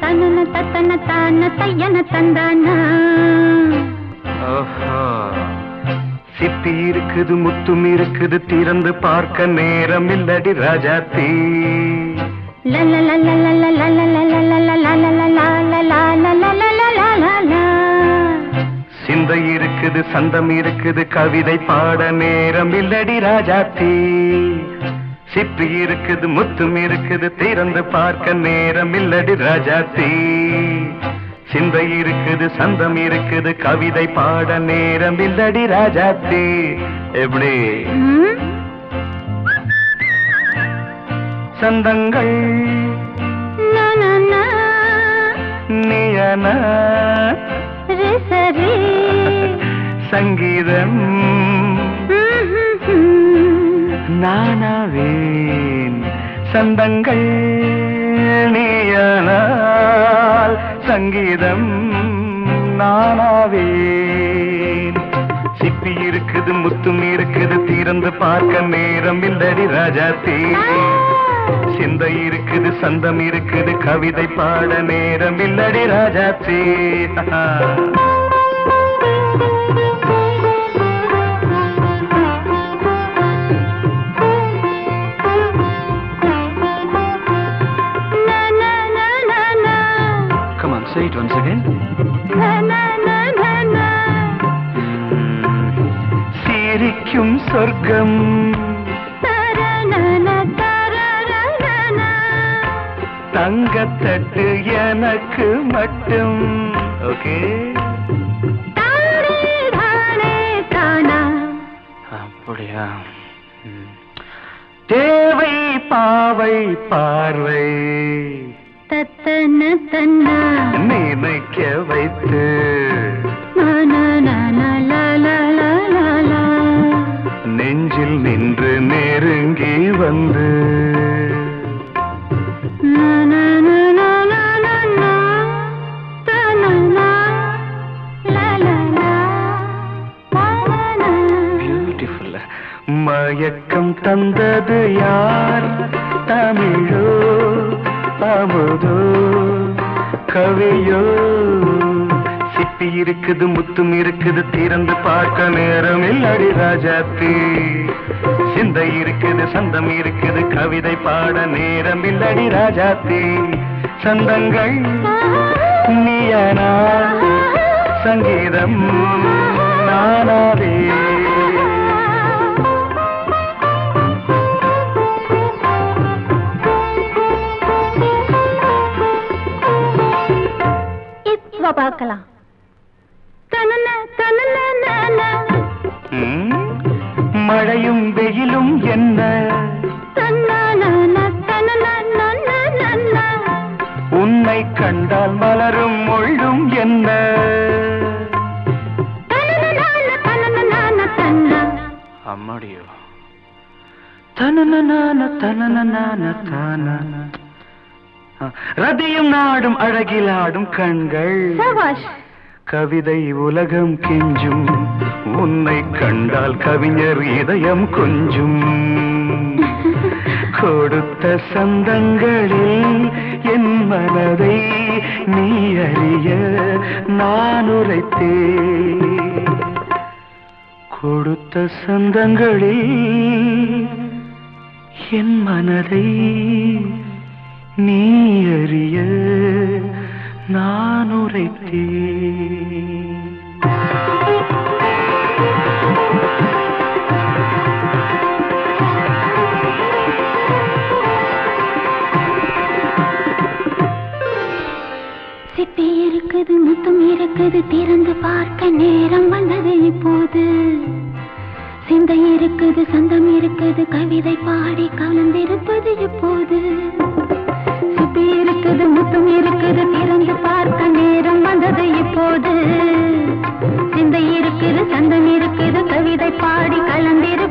தந்தான தையன தந்தானா. சிப்பி இருக்குது முத்தும் இருக்குது திறந்து பார்க்க நேரம் இல்லடி ராஜாத்தி சிந்தை இருக்குது சந்தம் இருக்குது கவிதை பாட நேரம் இல்லடி ராஜாத்தி சிப்பி இருக்குது முத்தும் இருக்குது திறந்து பார்க்க நேரம் இல்லடி ராஜாத்தி சிந்தை இருக்குது சந்தம் இருக்குது கவிதை பாட நேரம் இல்லடி ராஜாத்தி எப்படி? சந்தங்கள். நீயன சங்கீதம். நானாவேன். சந்தங்கள் நீயனால் சங்கீதம் நானாவேன். சிப்பி இருக்குது முத்தும் இருக்குது திறந்து பார்க்க நேரம் இல்லடி ராஜாத்தி சிந்தை இருக்குது சந்தம் இருக்குது கவிதை பாட நேரம் இல்லடி ராஜா தீ. சிரிக்கும். சொர்க்கம் தங்கத்தட்டு எனக்கு மட்டும். ஓகே? அப்படியா. தேவை பாவை பார்வை. தத்தன தன்னா. நினைக்க வைத்து. மயக்கம் தந்தது யார்? தமிழோ அமுதோ கவியோ? சிப்பி இருக்குது முத்தும் இருக்குது திறந்து பார்க்க நேரம் இல்லடி ராஜாத்தி சிந்தை இருக்குது சந்தம் இருக்குது கவிதை பாட நேரம் இல்லடி ராஜாத்தி சந்தங்கள் நீயனா சங்கீதம் நானாவே. பார்க்கலாம். மழையும் வெயிலும் என்ன? உன்னை கண்டால் மலரும் முள்ளும் என்ன? அம்மாடியோ. தனன தனன தான. ரதியும் நாடும் அழகிலாடும் கண்கள். சபாஷ். கவிதை உலகம் கெஞ்சும். உன்னை கண்டால் கவிஞர் இதயம் கொஞ்சும். கொடுத்த சந்தங்களில் என் மனதை நீ அறிய நான் உரைத்தேன். கொடுத்த சந்தங்களில் என் மனதை நீ அறிய நான் உரைத்தேன். சிப்பி இருக்குது முத்தம் இருக்குது திறந்து பார்க்க நேரம் வந்தது இப்போது. சிந்தை இருக்குது சந்தம் இருக்குது கவிதை பாடி கலந்திருப்பது இப்போது. இருக்குது கவிதை பாடி கலந்திரு